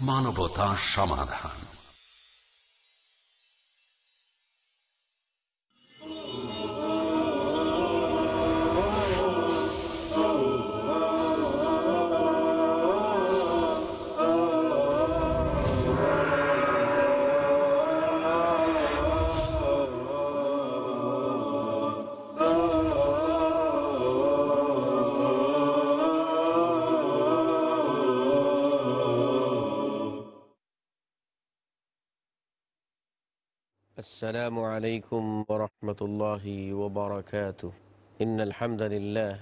মানবতা সমাধান। السلام عليكم ورحمة الله وبركاته. إن الحمد لله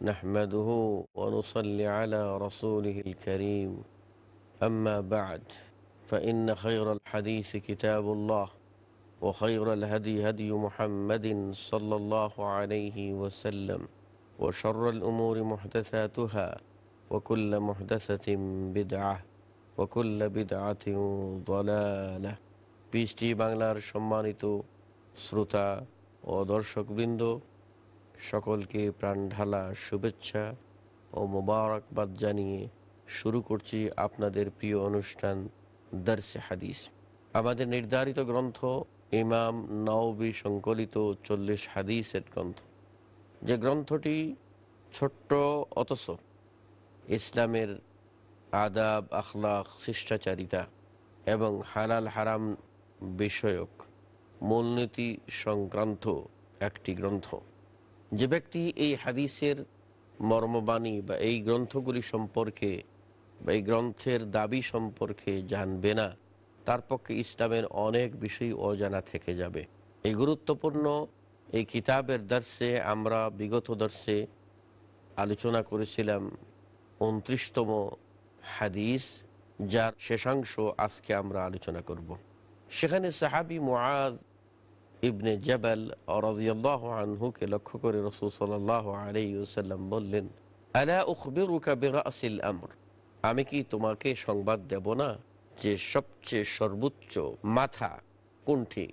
نحمده ونصلي على رسوله الكريم. أما بعد فإن خير الحديث كتاب الله وخير الهدي هدي محمد صلى الله عليه وسلم وشر الأمور محدثاتها وكل محدثة بدعة وكل بدعة ضلالة. পিএসটি বাংলার সম্মানিত শ্রোতা ও দর্শকবৃন্দ, সকলকে প্রাণঢালা শুভেচ্ছা ও মোবারকবাদ জানিয়ে শুরু করছি আপনাদের প্রিয় অনুষ্ঠান দর্শে হাদিস। আমাদের নির্ধারিত গ্রন্থ ইমাম নওবি সংকলিত চল্লিশ হাদিসের গ্রন্থ। যে গ্রন্থটি ছোট্ট অথচ ইসলামের আদাব আখলাক শিষ্টাচারিতা এবং হালাল হারাম বিষয়ক মূলনীতি সংক্রান্ত একটি গ্রন্থ। যে ব্যক্তি এই হাদিসের মর্মবাণী বা এই গ্রন্থগুলি সম্পর্কে বা এই গ্রন্থের দাবি সম্পর্কে জানবে না, তার পক্ষে ইসলামের অনেক বিষয় অজানা থেকে যাবে। এই গুরুত্বপূর্ণ এই কিতাবের দর্শে আমরা বিগত দর্শে আলোচনা করেছিলাম উনত্রিশতম হাদিস, যার শেষাংশ আজকে আমরা আলোচনা করব। সেখানে সাহাবি মুআদ ইবনে জবাল রাজিয়াল্লাহ আনহুকে লক্ষ্য করে রসুল সাল্লাহ আলাইসাল্লাম বললেন, আলা উখবিরুকা বিরাসিল আমর? আমি কি তোমাকে সংবাদ দেব না যে সবচেয়ে সর্বোচ্চ মাথা কোনটি?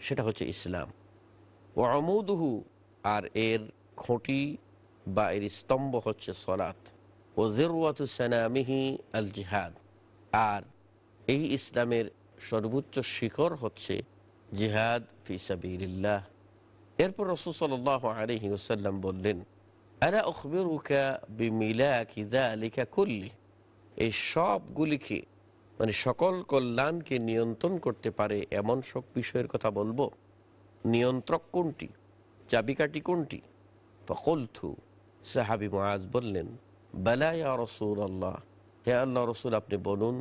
সেটা হচ্ছে ইসলাম। ও আমৌদুহু আর এর খুঁটি বা এর স্তম্ভ হচ্ছে সলাত ও জেরুয়াতু সানামিহি আল জিহাদ। আর এই ইসলামের সর্বোচ্চ শিখর হচ্ছে জিহাদ ফিসাবিল্লাহ এরপর রসুল সাল বললেন, আলা অখবিরুকা বিমিলা কিদা আলিকা করলি এই সবগুলিকে মানে সকল কল্যাণকে নিয়ন্ত্রণ করতে পারে এমন সব বিষয়ের কথা বলব। নিয়ন্ত্রক কোনটি? চাবিকাটি কোনটি? ফকলথু সাহাবি মাজ বললেন বেলায়া রসুল আল্লাহ হে আল্লাহ রসুল, আপনি বলুন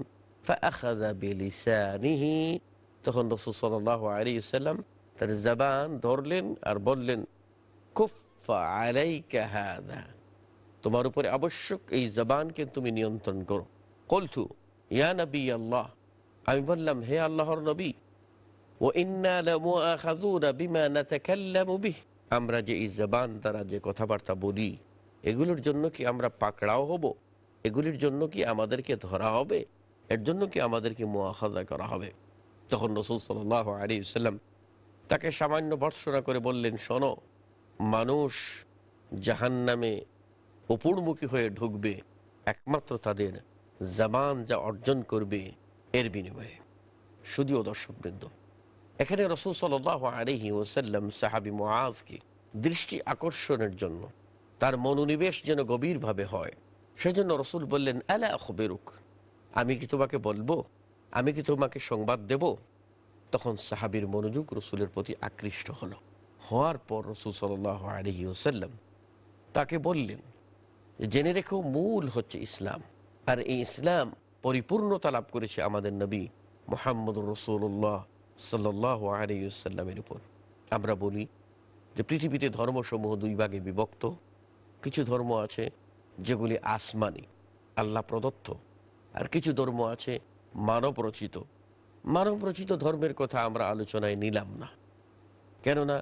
তখন রসুল সাল আলী সাল্লাম তার জবান ধরলেন আর বললেন কুফা আলাইকা তোমার উপরে আবশ্যক এই জবানকে তুমি নিয়ন্ত্রণ করো। কলথু ইয়া নবী আল্লাহ আমি বললাম, হে আল্লাহর নবী ও আমরা যে এই জবান দ্বারা যে কথাবার্তা বলি, এগুলোর জন্য কি আমরা পাকড়াও হব? এগুলির জন্য কি আমাদেরকে ধরা হবে? এর জন্য কি আমাদেরকে মোয়াখাজা করা হবে? তখন রসুল সাল আলী সাল্লাম তাকে সামান্য ভর্সনা করে বললেন, শোনো, মানুষ জাহান নামে উপরমুখী হয়ে ঢুকবে, একমাত্র তাদের জামান যা অর্জন করবে এর বিনিময়ে। শুধুও দর্শকবৃন্দ। এখানে রসুল সাল আলহি ওসাল্লাম সাহাবি মোয়াজকে দৃষ্টি আকর্ষণের জন্য তার মনোনিবেশ যেন গভীরভাবে হয়, সেজন্য রসুল বললেন, আলা আখবেরুক? আমি কি তোমাকে বলব? আমি কি তোমাকে সংবাদ দেব? তখন সাহাবির মনোযোগ রসুলের প্রতি আকৃষ্ট হলো। হওয়ার পর রসুল সাল আলহি ওসাল্লাম তাকে বললেন, জেনে রেখেও মূল হচ্ছে ইসলাম। আর এই ইসলাম পরিপূর্ণতা লাভ করেছে আমাদের নবী মোহাম্মদ রসুল্লাহ সাল্লাহ আলিয়াল্লামের উপর। আমরা বলি যে পৃথিবীতে ধর্মসমূহ দুই ভাগে বিভক্ত। কিছু ধর্ম আছে যেগুলি আসমানি, আল্লাহ প্রদত্ত। আর কিছু ধর্ম আছে মানব রচিত মানব রচিত ধর্মের কথা আমরা আলোচনায় নিলাম না। কেননা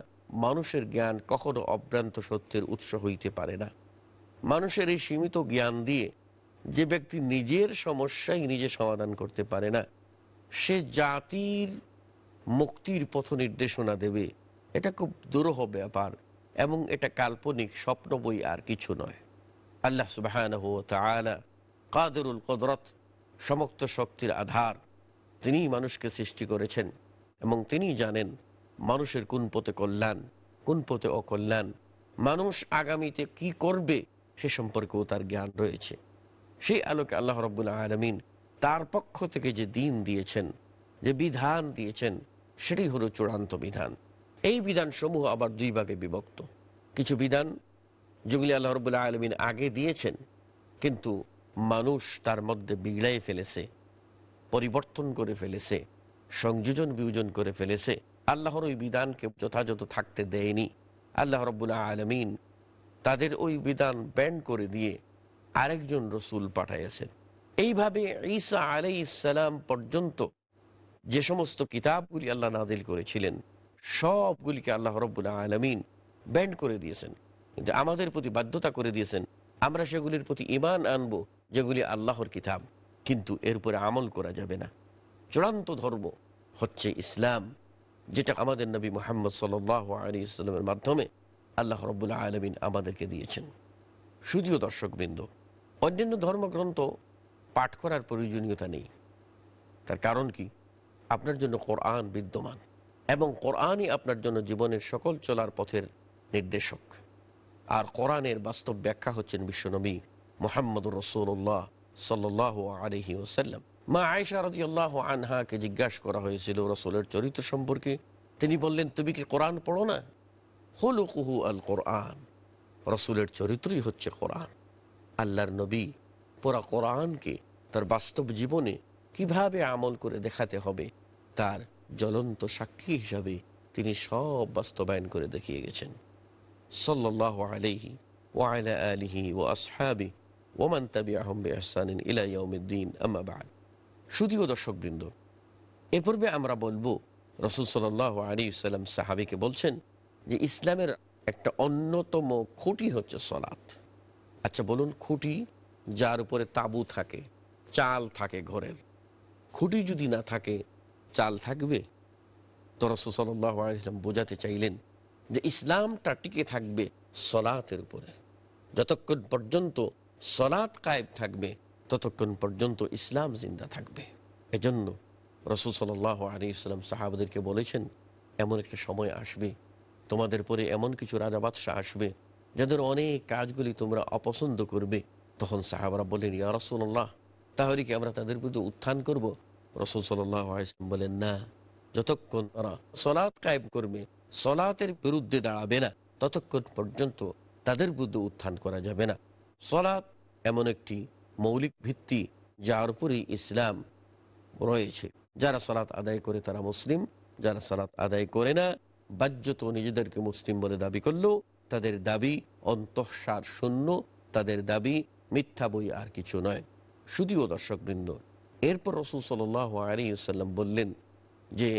মানুষের জ্ঞান কখনো অভ্রান্ত সত্যের উৎস হইতে পারে না। মানুষের এই সীমিত জ্ঞান দিয়ে যে ব্যক্তি নিজের সমস্যাই নিজে সমাধান করতে পারে না, সে জাতির মুক্তির পথ নির্দেশনা দেবে। এটা খুব দুরূহ ব্যাপার এবং এটা কাল্পনিক স্বপ্ন বই আর কিছু নয়। আল্লাহ সুবাহ কাদেরুল কদরত সমস্ত শক্তির আধার। তিনিই মানুষকে সৃষ্টি করেছেন এবং তিনি জানেন মানুষের কোন পথে কল্যাণ, কোন পথে অকল্যাণ। মানুষ আগামীতে কি করবে সে সম্পর্কেও তার জ্ঞান রয়েছে। সেই আলোকে আল্লাহ রব্বুল্লাহ আলমিন তার পক্ষ থেকে যে দিন দিয়েছেন, যে বিধান দিয়েছেন সেটাই হলো চূড়ান্ত বিধান। এই বিধানসমূহ আবার দুই ভাগে বিভক্ত। কিছু বিধান যেগুলি আল্লাহ রবুল্লাহ আলমিন আগে দিয়েছেন, কিন্তু মানুষ তার মধ্যে বিগড়াই ফেলেছে, পরিবর্তন করে ফেলেছে, সংযোজন বিয়োজন করে ফেলেছে। আল্লাহর ওই বিধানকে যথাযথ থাকতে দেয়নি। আল্লাহ রব্বুল্লাহ আলমিন তাদের ওই বিধান ব্যান করে দিয়ে আরেকজন রসুল পাঠাইয়াছেন। এইভাবে ঈসা আলাই ইসালাম পর্যন্ত যে সমস্ত কিতাবগুলি আল্লাহ নাদিল করেছিলেন, সবগুলিকে আল্লাহ রব্বুল্লাহ আলমিন ব্যান্ড করে দিয়েছেন। কিন্তু আমাদের প্রতি বাধ্যতা করে দিয়েছেন। আমরা সেগুলির প্রতি ইমান আনব যেগুলি আল্লাহর কিতাব, কিন্তু এর উপরে আমল করা যাবে না। চূড়ান্ত ধর্ম হচ্ছে ইসলাম, যেটা আমাদের নবী মোহাম্মদ সাল আলী ইসলামের মাধ্যমে আল্লাহ রব্বুল্লাহ আলমিন আমাদেরকে দিয়েছেন। শুধুও দর্শকবৃন্দ, অন্যান্য ধর্মগ্রন্থ পাঠ করার প্রয়োজনীয়তা নেই। তার কারণ কি? আপনার জন্য কোরআন বিদ্যমান, এবং কোরআনই আপনার জন্য জীবনের সকল চলার পথের নির্দেশক। আর কোরআনের বাস্তব ব্যাখ্যা হচ্ছেন বিশ্বনবী মোহাম্মদ রসুল্লাহ সাল্লাহ আলহি ওসাল্লাম মা আয়সা রদি আল্লাহ আনহাকে জিজ্ঞাসা করা হয়েছিল রসুলের চরিত্র সম্পর্কে। তিনি বললেন, তুমি কি কোরআন পড়ো না? হলু কুহু আল কোরআন। রসুলের চরিত্রই হচ্ছে কোরআন। আল্লাহর নবী পুরা কোরআনকে তার বাস্তব জীবনে কীভাবে আমল করে দেখাতে হবে, তার জ্বলন্ত সাক্ষী হিসাবে তিনি সব বাস্তবায়ন করে দেখিয়ে গেছেন। সাল্লাহ আলহি ওয়াইলা আলিহি ও আসহাবি ওমান তাবি আহম্বে আহসানিন ইলাইউদ্দিন আম্মাবাদ শুধুও দর্শকবৃন্দ, এ আমরা বলব, রসুল সাল্লাহ আলী সাল্লাম সাহাবিকে বলছেন যে ইসলামের একটা অন্যতম খুঁটি হচ্ছে সলাৎ। আচ্ছা বলুন খুঁটি যার উপরে তাবু থাকে, চাল থাকে ঘরের। খুঁটি যদি না থাকে, চাল থাকবে? তো রসুল সাল্লাহ আলিয়াম বোঝাতে চাইলেন যে ইসলামটা টিকে থাকবে সলাতের উপরে। যতক্ষণ পর্যন্ত সলাৎ কায়েব থাকবে, ততক্ষণ পর্যন্ত ইসলাম জিন্দা থাকবে। এজন্য রসুল সাল আলী ইসলাম সাহাবাদেরকে বলেছেন, এমন একটা সময় আসবে, তোমাদের পরে এমন কিছু রাজা বাদশাহ আসবে, যাদের অনেক কাজগুলি তোমরা অপছন্দ করবে। তখন সাহাবারা বলেন ইয়া রসুল্লাহ তাহলে কি আমরা তাদের বিরুদ্ধে উত্থান করব? রসুল সাল্লাম বলেন না, যতক্ষণ তারা সলাৎ কায়েম করবে, সলাতের বিরুদ্ধে দাঁড়াবে না, ততক্ষণ পর্যন্ত তাদের বিরুদ্ধে উত্থান করা যাবে না। সলাৎ এমন একটি মৌলিক ভিত্তি যার উপরেই ইসলাম রয়েছে। যারা সালাত আদায় করে তারা মুসলিম, যারা সালাত আদায় করে না বাহ্যত নিজেদেরকে মুসলিম বলে দাবি করলেও তাদের দাবি অন্তঃসার শূন্য, তাদের দাবি মিথ্যা বই আর কিছু নয়। শুধুও দর্শকবৃন্দ, এরপর রসুল সাল আলিয়াল্লাম বললেন যে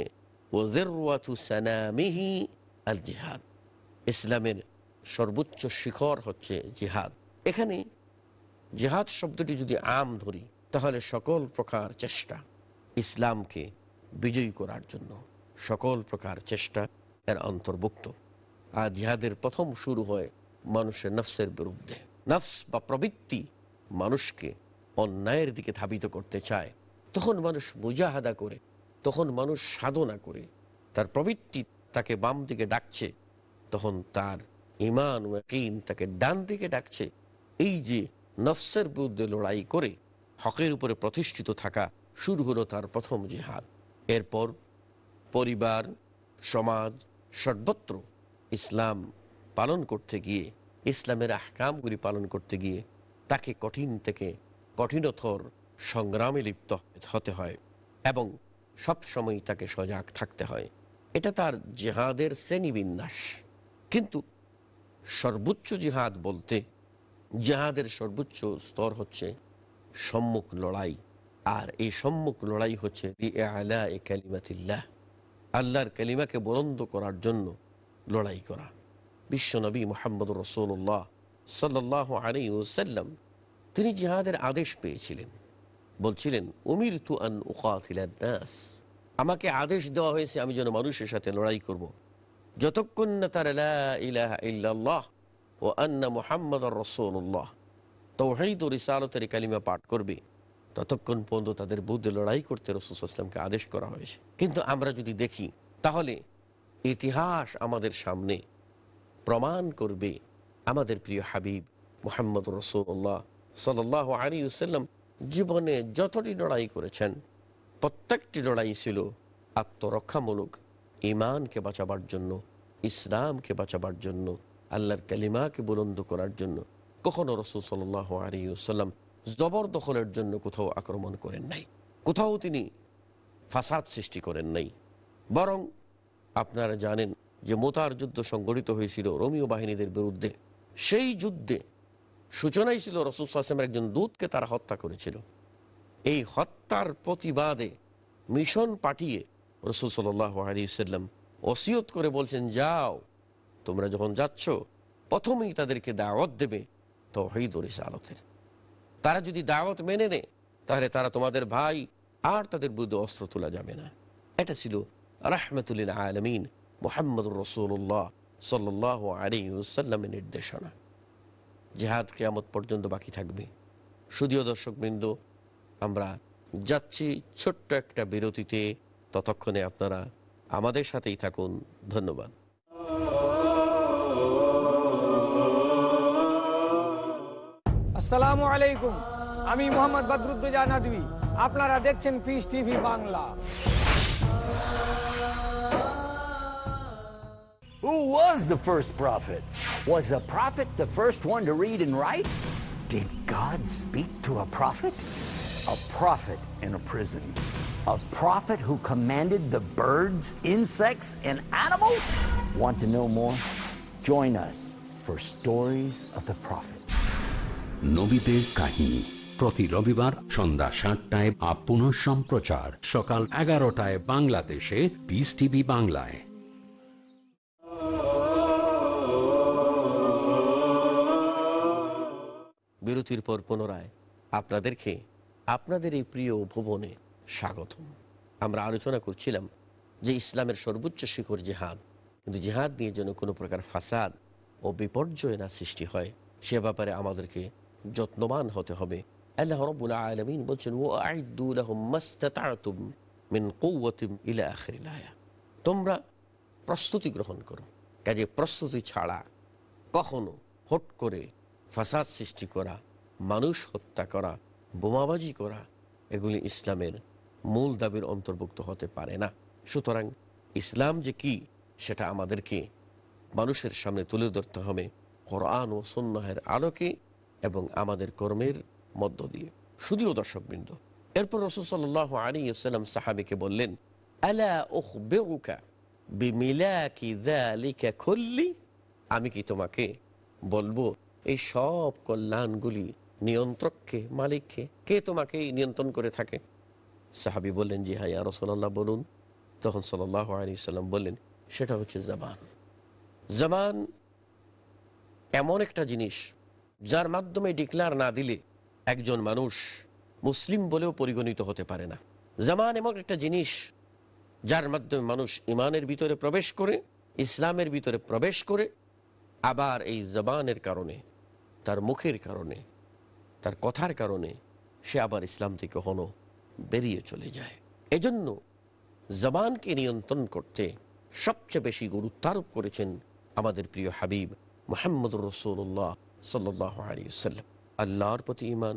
জিহাদ। ইসলামের সর্বোচ্চ শিখর হচ্ছে জিহাদ। এখানে জেহাদ শব্দটি যদি আম ধরি, তাহলে সকল প্রকার চেষ্টা ইসলামকে বিজয়ী করার জন্য সকল প্রকার চেষ্টা এর অন্তর্ভুক্ত। আর জিহাদের প্রথম শুরু হয় মানুষের নফসের বিরুদ্ধে। নফস বা প্রবৃত্তি মানুষকে অন্যায়ের দিকে ধাবিত করতে চায়। তখন মানুষ মুজাহাদা করে, তখন মানুষ সাধনা করে। তার প্রবৃত্তি তাকে বাম দিকে ডাকছে, তখন তার ইমান ওয়াকিন তাকে ডান দিকে ডাকছে। এই যে নফসের বিরুদ্ধে লড়াই করে হকের উপরে প্রতিষ্ঠিত থাকা শুরু হলো তার প্রথম জিহাদ। এরপর পরিবার, সমাজ, সর্বত্র ইসলাম পালন করতে গিয়ে, ইসলামের আহকামগুলি পালন করতে গিয়ে তাকে কঠিন থেকে কঠিনতর সংগ্রামে লিপ্ত হতে হয় এবং সব সময় তাকে সজাগ থাকতে হয়। এটা তার জেহাদের শ্রেণীবিন্যাস। কিন্তু সর্বোচ্চ জিহাদ বলতে জেহাদের সর্বোচ্চ স্তর হচ্ছে সম্মুখ লড়াই। আর এই সম্মুখ লড়াই হচ্ছে আল্লাহর কালিমাকে বরন্দ করার জন্য লড়াই করা। বিশ্বনবী মোহাম্মদ রসুল্লাহ সাল্লাহ আলী ওসাল্লাম তিনি জিহাদের আদেশ পেয়েছিলেন। বলছিলেন উমির তু আন উকাতিলাস আমাকে আদেশ দেওয়া হয়েছে, আমি যেন মানুষের সাথে লড়াই করব। যতক্ষণ না তার ইলাহা ইল্লাল্লাহ ও আন্না মোহাম্মদ রসুল্লাহ তৌহিদ ও রিসালতের কালিমা পাঠ করবে। ততক্ষণ পর্যন্ত তাদের বুদ্ধে লড়াই করতে রসুল আসলামকে আদেশ করা হয়েছে। কিন্তু আমরা যদি দেখি, তাহলে ইতিহাস আমাদের সামনে প্রমাণ করবে আমাদের প্রিয় হাবিব মোহাম্মদ রসুল্লাহ সাল্লাহ আলী সাল্লাম জীবনে যতটি লড়াই করেছেন, প্রত্যেকটি লড়াই ছিল আত্মরক্ষামূলক ইমানকে বাঁচাবার জন্য, ইসলামকে বাঁচাবার জন্য আল্লাহর কালিমাকে বুলন্দ করার জন্য। কখনো রসুল সাল্লাহ আলী সাল্লাম জবরদখলের জন্য কোথাও আক্রমণ করেন নাই। কোথাও তিনি ফাসাদ সৃষ্টি করেন নাই। বরং আপনারা জানেন যে মোতার যুদ্ধ সংগঠিত হয়েছিল রোমিও বাহিনীদের বিরুদ্ধে। সেই যুদ্ধে সূচনাই ছিল রসুল আসলামের একজন দূতকে তারা হত্যা করেছিল। এই হত্যার প্রতিবাদে মিশন পাঠিয়ে রসুল সাল্লাহ আলী সাল্লাম ওসিয়ত করে বলছেন, যাও তোমরা যখন যাচ্ছ, প্রথমেই তাদেরকে দাওয়াত দেবে তো হইদরিস আলতের তারা যদি দাওয়াত মেনে নেয়, তাহলে তারা তোমাদের ভাই, আর তাদের বিরুদ্ধে অস্ত্র তোলা যাবে না। এটা ছিল রাহমাতুল্লিল আলমিন মোহাম্মদ রসুল্লাহ সাল্লাহ আলী সাল্লামের নির্দেশনা। জেহাদ কেয়ামত পর্যন্ত বাকি থাকবে। সুদীয় দর্শকবৃন্দ, আমরা যাচ্ছি ছোট্ট একটা বিরতিতে। ততক্ষণে আপনারা আমাদের সাথেই থাকুন। ধন্যবাদ। আসসালামু আলাইকুম আমি মোহাম্মদ বদরুদ্দোজা নদী আপনারা দেখছেন Peace TV Bangla Who was the first prophet? Was a prophet the first one to read and write? Did God speak to a prophet? A prophet in a prison. A prophet who commanded the birds, insects, and animals? Want to know more? Join us for Stories of the Prophet. নবীদের কাহিনী। প্রতি রবিবার সন্ধ্যা সাতটায় up পুনঃ সম্প্রচার। সকাল এগারোটায় বাংলাদেশে পিস টিভি বাংলায়। বিরতির পর পুনরায় আপনাদেরকে আপনাদের এই প্রিয় ভুবনে স্বাগতম। আমরা আলোচনা করছিলাম যে ইসলামের সর্বোচ্চ শিখর জেহাদ। কিন্তু জেহাদ নিয়ে যেন কোনো প্রকার ফাসাদ ও বিপর্যয় না সৃষ্টি হয়, সে ব্যাপারে আমাদেরকে যত্নবান হতে হবে। আল্লাহ রব্বুল আলমিন বলছেন ও আখরিল তোমরা প্রস্তুতি গ্রহণ করো। কাজে প্রস্তুতি ছাড়া কখনো হট করে ফাসাদ সৃষ্টি করা, মানুষ হত্যা করা, বোমাবাজি করা, এগুলি ইসলামের মূল দাবির অন্তর্ভুক্ত হতে পারে না। সুতরাং ইসলাম যে কি, সেটা আমাদেরকে মানুষের সামনে তুলে ধরতে হবে। কোরআন ও সন্ন্যাহের আলোকে এবং আমাদের কর্মের মধ্য দিয়ে। শুধুও দর্শকবৃন্দ। এরপর রসুল সাল্লাহ আলী সাহাবিকে বললেন আমি কি তোমাকে বলব, এই সব কল্যাণগুলি নিয়ন্ত্রককে, মালিককে, কে তোমাকে নিয়ন্ত্রণ করে থাকে? সাহাবি বললেন, জি হাইয়া রসোল্লাহ বলুন। তখন সাল্লাহ আলী সাল্লাম বললেন, সেটা হচ্ছে জামান। জামান এমন একটা জিনিস যার মাধ্যমে ডিক্লার না দিলে একজন মানুষ মুসলিম বলেও পরিগণিত হতে পারে না। জামান এমন একটা জিনিস যার মাধ্যমে মানুষ ইমানের ভিতরে প্রবেশ করে, ইসলামের ভিতরে প্রবেশ করে, আবার এই জবানের কারণে, তার মুখের কারণে, তার কথার কারণে সে আবার ইসলাম থেকে কখনো বেরিয়ে চলে যায়। এজন্য জবানকে নিয়ন্ত্রণ করতে সবচেয়ে বেশি গুরুত্বারোপ করেছেন আমাদের প্রিয় হাবিব মোহাম্মদ রসুল্লাহ সাল্লাহ আলিয়াল্লাম আল্লাহর প্রতি ইমান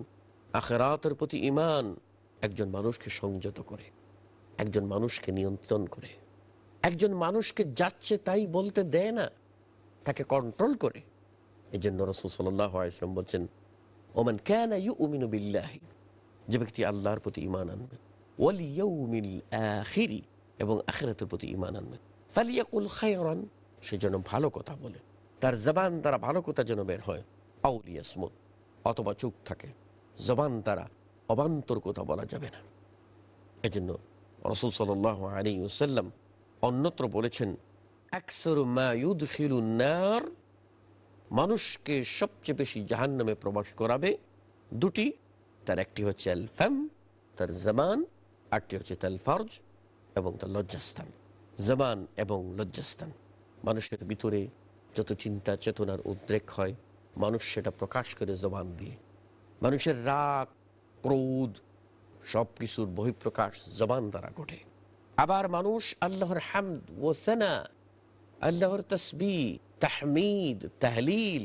আখেরাতের প্রতি ইমান একজন মানুষকে সংযত করে, একজন মানুষকে নিয়ন্ত্রণ করে, একজন মানুষকে যাচ্ছে তাই বলতে দেয় না, তাকে কন্ট্রোল করে। এই জন্য রসুল সাল্লাম বলছেন, ওমান কেন ইউ উমিনু যে ব্যক্তি আল্লাহর প্রতি ইমান আনবে, ওয়াল ইয়ৌমিল আখিরি, এবং আখেরাতের প্রতি ইমান আনবেন আনবে। ফালিয়াকুল খায়রান, সে যেন ভালো কথা বলে, তার জবান তারা ভালো কথা যেন বের হয়। আউলিয়াসমুদ অথবা চুপ থাকে। জবান দ্বারা অবান্তর কথা বলা যাবে না। এজন্য রসুল সাল্লাহ আলী অন্যত্র বলেছেন মায়ুদ্খিলুন্নার মানুষকে সবচেয়ে বেশি জাহান নামে প্রবাস করাবে দুটি। তার একটি হচ্ছে আল ফ্যাম তার জমান আরটি হচ্ছে তাল ফরজ এবং তার লজ্জাস্থান। জবান এবং লজ্জাস্থান, মানুষের ভিতরে যত চিন্তা চেতনার উদ্রেক হয় মানুষ সেটা প্রকাশ করে জবান দিয়ে। মানুষের রাগ, ক্রোধ সব কিছুর বহিঃপ্রকাশ জবান দ্বারা ঘটে। আবার মানুষ আল্লাহর হামদ ও সেনা, আল্লাহর তসবি তাহমিদ, তাহলিল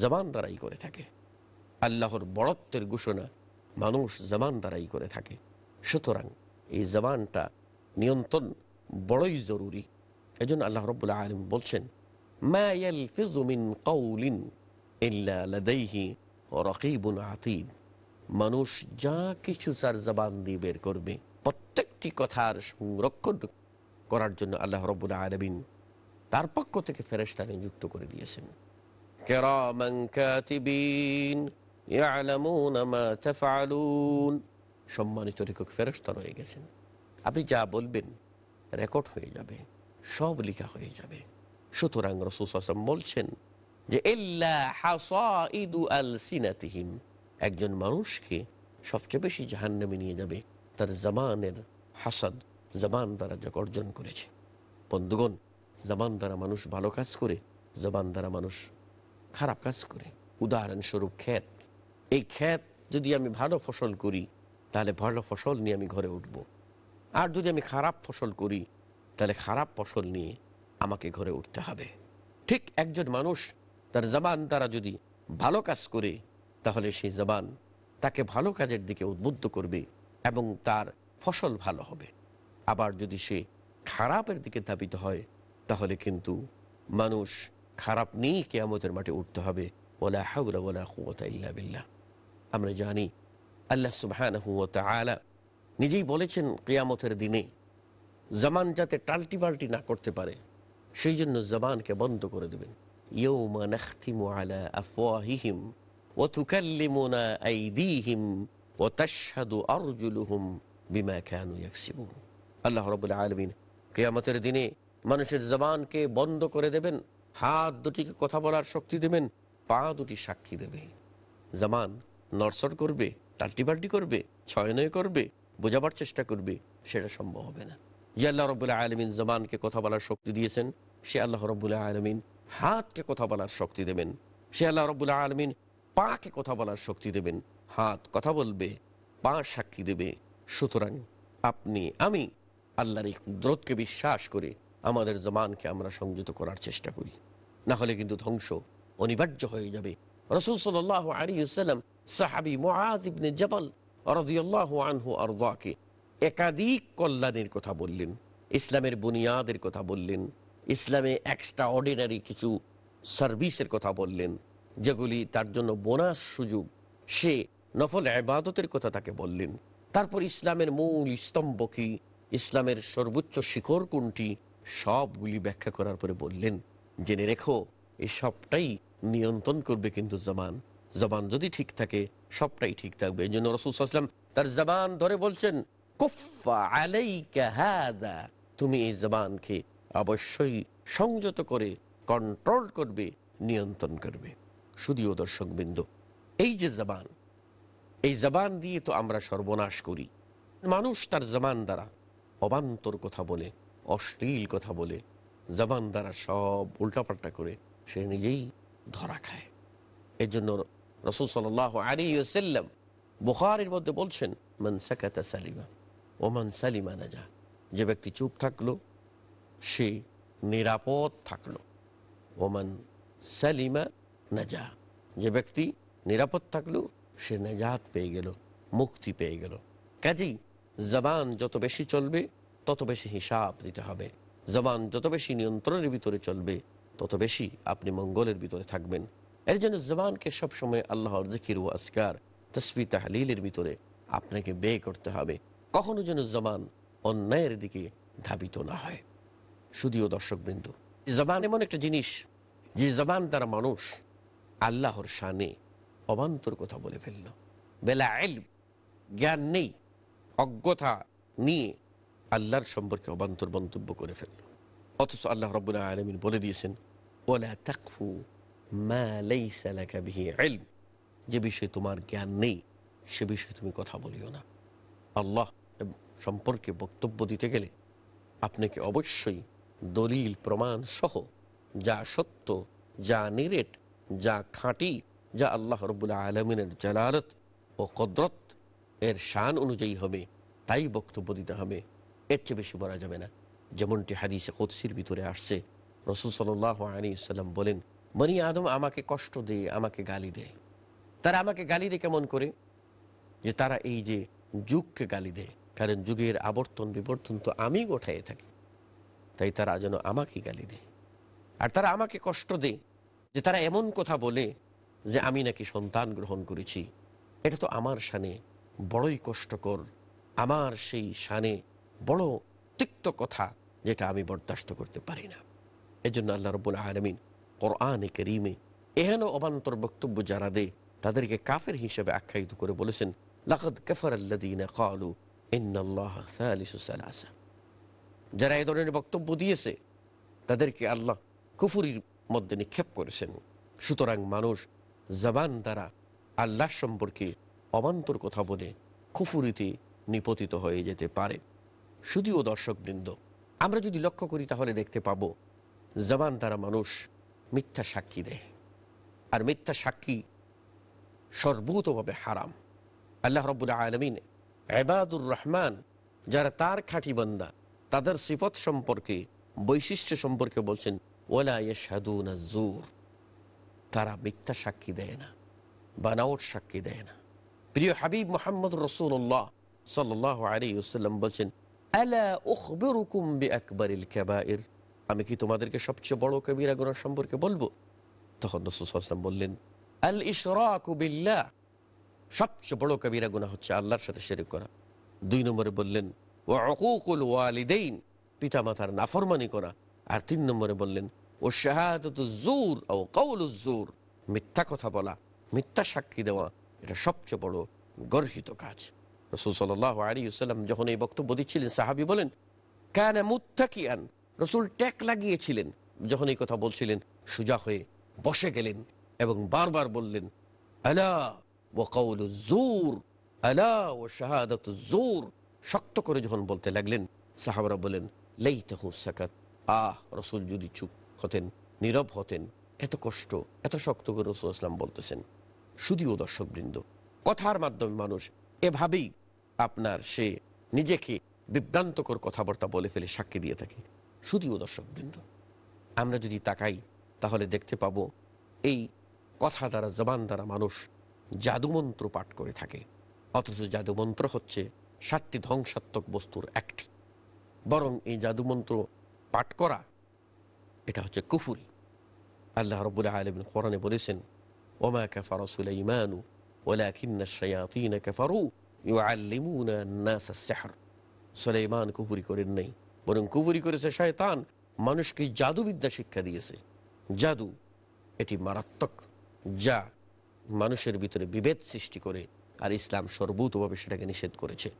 জবান দ্বারাই করে থাকে। আল্লাহর বড়ত্বের ঘোষণা মানুষ জবান দ্বারাই করে থাকে। সুতরাং এই জবানটা নিয়ন্ত্রণ বড়ই জরুরি। এজন্য আল্লাহ রব্বুল্লাহ আলম বলছেন, মা ইয়ালফিযু মিন কাউলিন মানুষ যা কিছু তার জবান দিয়ে বের করবে, প্রত্যেকটি কথার সংরক্ষণ করার জন্য আল্লাহ রব্বুল্লাহ আলমিন তার পক্ষ থেকে ফেরেশতা নিযুক্ত করে দিয়েছেন। সম্মানিত লেখক, ফেরেশতা রয়ে গেছেন। আপনি যা বলবেন রেকর্ড হয়ে যাবে, সব লেখা হয়ে যাবে। সুতরাং রসুল বলছেন যে আলসিনাতিহিম। একজন মানুষকে সবচেয়ে বেশি জাহান্নামে নিয়ে যাবে তার জামানের হাসাদ জবান দ্বারা যা অর্জন করেছে। বন্ধুগণ জবান দ্বারা মানুষ ভালো কাজ করে জবান দ্বারা মানুষ খারাপ কাজ করে। উদাহরণস্বরূপ ক্ষেত। এই ক্ষেত যদি আমি ভালো ফসল করি, তাহলে ভালো ফসল নিয়ে আমি ঘরে উঠব। আর যদি আমি খারাপ ফসল করি, তাহলে খারাপ ফসল নিয়ে আমাকে ঘরে উঠতে হবে। ঠিক একজন মানুষ তার জবান তারা যদি ভালো কাজ করে, তাহলে সেই জবান তাকে ভালো কাজের দিকে উদ্বুদ্ধ করবে এবং তার ফসল ভালো হবে। আবার যদি সে খারাপের দিকে ধাবিত হয়, তাহলে কিন্তু মানুষ খারাপ নিয়ে কেয়ামতের মাঠে উঠতে হবে। আমরা জানি, আল্লাহ সুবহানাহু ওয়া তাআলা নিজেই বলেছেন কেয়ামতের দিনে জামান যাতে টাল্টি পাল্টি না করতে পারে, সেই জন্য জবানকে বন্ধ করে দেবেন। ইয়ৌমা নাখতিমু আলা আফওয়াহিহিম ওয়া তুকাল্লিমুনা আইদিহিম ওয়া তাশহাদু আরজুলুহুম বিমা কানু ইয়াকসিবুন আল্লাহ রাব্বুল আলামিন কিয়ামতের দিনে মানুষের জবানকে বন্ধ করে দেবেন, হাত দুটিকে কথা বলার শক্তি দেবেন, পা দুটি সাক্ষী দেবে। জামান নরসর করবে, টাল্টিপাল্টি করবে, ছয়নয় করবে, বোঝাবার চেষ্টা করবে, সেটা সম্ভব হবে না। যে আল্লাহ রবুল্লাহ আলমিন জবানকে কথা বলার শক্তি দিয়েছেন, সে আল্লাহ রবুল্লাহ আলমিন হাতকে কথা বলার শক্তি দেবেন। সে আল্লাহ রবুল্লাহ আলমিন পাকে কথা বলার শক্তি দেবেন। হাত কথা বলবে, পা সাক্ষী দেবে। সুতরাং আপনি, আমি আল্লাহর এই কুদরতকে বিশ্বাস করে আমাদের জমানকে আমরা সংযত করার চেষ্টা করি। না হলে কিন্তু ধ্বংস অনিবার্য হয়ে যাবে। রসুল সাল আলী সাল্লাম সাহাবি মোয়াজ ইবনে জবাল রাজিয়াল্লাহ আনহু আরদাকে একাধিক কল্যাণের কথা বললেন, ইসলামের বুনিয়াদের কথা বললেন ইসলামে এক্সট্রা অর্ডিনারি কিছু সার্ভিসের কথা বললেন, যেগুলি তার জন্য বোনাস সুযোগ। সে নফল আবাদতের কথা তাকে বললেন। তারপর ইসলামের মূল স্তম্ভ কি? ইসলামের সর্বোচ্চ শিখর কোনটি? সবগুলি ব্যাখ্যা করার পরে বললেন, জেনে রেখো এই সবটাই নিয়ন্ত্রণ করবে কিন্তু জবান। জবান যদি ঠিক থাকে, সবটাই ঠিক থাকবে। এই জন্য রসুল সাল্লাম তার জবান ধরে বলছেন কুফা আলাইকা হাদা। তুমি এই জবানকে অবশ্যই সংযত করে কন্ট্রোল করবে, নিয়ন্ত্রণ করবে। শুধুও দর্শক বিন্দু এই যে জবান, এই জবান দিয়ে তো আমরা সর্বনাশ করি। মানুষ তার জবান দ্বারা অবান্তর কথা বলে, অশ্লীল কথা বলে, জবান দ্বারা সব উল্টাপাল্টা করে সে নিজেই ধরা খায়। এর জন্য রসুল সাল আলী সাল্লাম বুখারের মধ্যে বলছেন, মান সাকাতা সালিমা, ওমান সালিমা নাজা। যে ব্যক্তি চুপ থাকল সে নিরাপদ থাকল। ওমান সালিমা নাজা যে ব্যক্তি নিরাপদ থাকল, সে নাজাত পেয়ে গেল, মুক্তি পেয়ে গেল। কাজেই জবান যত বেশি চলবে, তত বেশি হিসাব দিতে হবে। জবান যত বেশি নিয়ন্ত্রণের ভিতরে চলবে, তত বেশি আপনি মঙ্গলের ভিতরে থাকবেন। এর জন্য জবানকে সবসময় আল্লাহর জিকির ও আসকার তসবি তাহলিলের ভিতরে আপনাকে বে করতে হবে। কখনো যেন জবান অন্যায়ের দিকে ধাবিত না হয়। শুধুও দর্শকবৃন্দ। জবান এমন একটা জিনিস, যে জবান দ্বারা মানুষ আল্লাহর শানে অবান্তর কথা বলে ফেলল। বেলা এল, জ্ঞান নেই, অজ্ঞতা নিয়ে আল্লাহর সম্পর্কে অবান্তর মন্তব্য করে ফেলল। অথচ আল্লাহ রব্বুল্লাহ আলমিন বলে দিয়েছেন ওলা তাকফু যে বিষয়ে তোমার জ্ঞান নেই, সে বিষয়ে তুমি কথা বলিও না। আল্লাহ সম্পর্কে বক্তব্য দিতে গেলে আপনাকে অবশ্যই দলিল, প্রমাণ সহ যা সত্য, যা নিরেট, যা খাঁটি, যা আল্লাহ রবুল্লাহ আলমিনের জালালত ও কদরত, এর শান অনুযায়ী হবে, তাই বক্তব্য দিতে হবে। এর চেয়ে বেশি বলা যাবে না। যেমনটি হাদিসে কদসির ভিতরে আসছে। রসুল সাল্লাহ আলী বলেন মনি আদম আমাকে কষ্ট দেয়, আমাকে গালি দেয়। তারা আমাকে গালি দেয় কেমন করে? যে তারা এই যে যুগকে গালি দেয়। কারণ যুগের আবর্তন বিবর্তন তো আমি গোঠায় থাকি। তাই তারা যেন আমাকে গালি দেয়। আর তারা আমাকে কষ্ট দেয় যে তারা এমন কথা বলে যে আমি নাকি সন্তান গ্রহণ করেছি। এটা তো আমার শানে বড়ই কষ্টকর, আমার সেই শানে বড় তিক্ত কথা যেটা আমি বরদাস্ত করতে পারি না। এজন্য আল্লাহ রবুল আলমিন কোরআনে করিমে এহেন অবান্তর বক্তব্য যারা দেয়, তাদেরকে কাফের হিসেবে আখ্যায়িত করে বলেছেন, লাকদ কাফার আল্লাদিনা কালু ইন্নাল্লাহ সালিসু সালাসা। যারা এই ধরনের বক্তব্য দিয়েছে, তাদেরকে আল্লাহ কুফুরির মধ্যে নিক্ষেপ করেছেন। সুতরাং মানুষ জবান দ্বারা আল্লাহ সম্পর্কে অবান্তর কথা বলে কুফুরিতে নিপতিত হয়ে যেতে পারে। শুধুও দর্শকবৃন্দ, আমরা যদি লক্ষ্য করি তাহলে দেখতে পাব, জবান দ্বারা মানুষ মিথ্যা সাক্ষী দেয়। আর মিথ্যা সাক্ষী সর্বতভাবে হারাম। আল্লাহ রব্বুল আলমিন এবাদুর রহমান, যারা তার খাঁটি বান্দা তাদের সিফত সম্পর্কে, বৈশিষ্ট্য সম্পর্কে বলছেন ওলা ইয়েসাদুন জোর তারা মিথ্যা সাক্ষী দেয় না, বানাওট সাক্ষী দেয় না। প্রিয় হাবিব মোহাম্মদ রসুল্লাহ সাল্লাহ আলী ওসাল্লাম বলছেন আমি কি তোমাদেরকে সবচেয়ে বড় কবিরা গুনাহ সম্পর্কে বলব? তখন রসুল সাল্লাম বললেন, আল ইশরাকু বিল্লাহ। সবচেয়ে বড় কবিরা গুনাহ হচ্ছে আল্লাহর সাথে শিরক করা। দুই নম্বরে বললেন ও অকুকুল ওয়ালিদাইন পিতামাতার নাফরমানি করা। আর তিন নম্বরে বললেন, ও শাহাদত জোর ও কৌল জোর মিথ্যা কথা বলা, মিথ্যা সাক্ষী দেওয়া, এটা সবচেয়ে বড় গর্হিত কাজ। রসুল সাল আলী সাল্লাম যখন এই বক্তব্য দিচ্ছিলেন, সাহাবি বলেন, কেন মুত্তাকিয়ান রসুল ট্যাক লাগিয়েছিলেন, যখন এই কথা বলছিলেন, সুজা হয়ে বসে গেলেন এবং বারবার বললেন, আলা ও কৌল জোর আলা ও শাহাদত জোর শক্ত করে যখন বলতে লাগলেন, সাহাবারা বলেন লেই তাহু সাকাত। আহ, রসুল যদি চুপ হতেন, নীরব হতেন, এত কষ্ট, এত শক্ত করে রসুল আসলাম বলতেছেন। শুধুও দর্শকবৃন্দ, কথার মাধ্যমে মানুষ এভাবেই আপনার সে নিজেকে বিভ্রান্তকর কথাবার্তা বলে ফেলে সাক্ষী দিয়ে থাকে। শুধুও দর্শকবৃন্দ, আমরা যদি তাকাই, তাহলে দেখতে পাবো, এই কথা দ্বারা, জবান দ্বারা মানুষ জাদুমন্ত্র পাঠ করে থাকে। অথচ জাদুমন্ত্র হচ্ছে সাতটি ধ্বংসাত্মক বস্তুর একটি। বরং এই জাদুমন্ত্র পাঠ করা, এটা হচ্ছে কুফুরি আল্লাহ রবুল্লাহ আলমিন কোরআনে বলেছেন, ওমা কাফার সুলাইমানু ওলাকিন্না শায়াতিনা কাফারু ইউআল্লিমুনা নাস আস-সিহর। সুলাইমান কুফরি করেন নাই, বরং কুফরি করেছে শয়তান, মানুষকে জাদুবিদ্যা শিক্ষা দিয়েছে। জাদু, এটি মারাত্মক, যা মানুষের ভিতরে বিভেদ সৃষ্টি করে, আর ইসলাম সর্বতভাবে সেটাকে নিষেধ করেছে।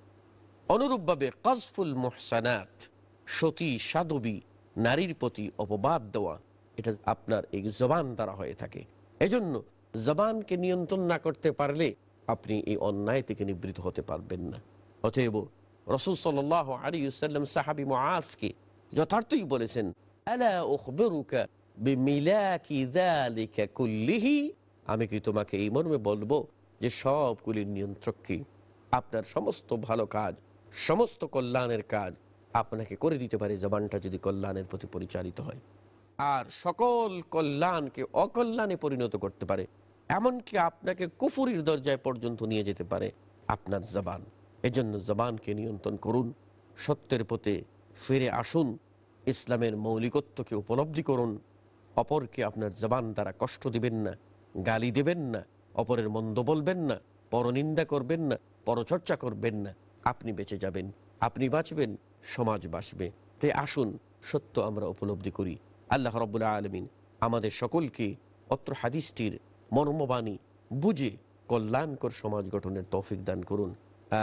অনুরূপভাবে কজফুল মোহসানাত, সতী সাধবী, নারীর প্রতি অপবাদ দেওয়া, এটা আপনার এই জবান দ্বারা হয়ে থাকে। এজন্য জবানকে নিয়ন্ত্রণ না করতে পারলে আপনি এই অন্যায় থেকে নিবৃত হতে পারবেন না। অতএব রসুল সাল আলী সাল্লাম সাহাবি মোয়াজকে যথার্থই বলেছেন আমি কি তোমাকে এই মর্মে বলব যে সবগুলির নিয়ন্ত্রক কি আপনার সমস্ত ভালো কাজ সমস্ত কল্যাণের কাজ আপনাকে করে দিতে পারে, জবানটা যদি কল্যাণের প্রতি পরিচালিত হয়। আর সকল কল্যাণকে অকল্যাণে পরিণত করতে পারে, এমনকি আপনাকে কুফুরির দরজায় পর্যন্ত নিয়ে যেতে পারে আপনার জবান। এজন্য জবানকে নিয়ন্ত্রণ করুন, সত্যের পথে ফিরে আসুন, ইসলামের মৌলিকত্বকে উপলব্ধি করুন। অপরকে আপনার জবান দ্বারা কষ্ট দিবেন না, গালি দেবেন না, অপরের মন্দ বলবেন না, পরনিন্দা করবেন না, পরচর্চা করবেন না। আপনি বেঁচে যাবেন, আপনি বাঁচবেন, সমাজ বাঁচবে। তাই আসুন, সত্য আমরা উপলব্ধি করি। আল্লাহ রব্বুল্লাহ আলমিন আমাদের সকলকে অত্র হাদিসটির মর্মবাণী বুঝে কল্যাণকর সমাজ গঠনের তৌফিক দান করুন।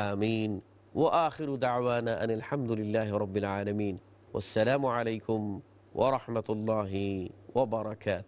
আমিন। ও আখিরু দাওয়ানা আনিল আলমিন। আসসালামু আলাইকুম ওরহমতুল্লাহি ওবরাকাত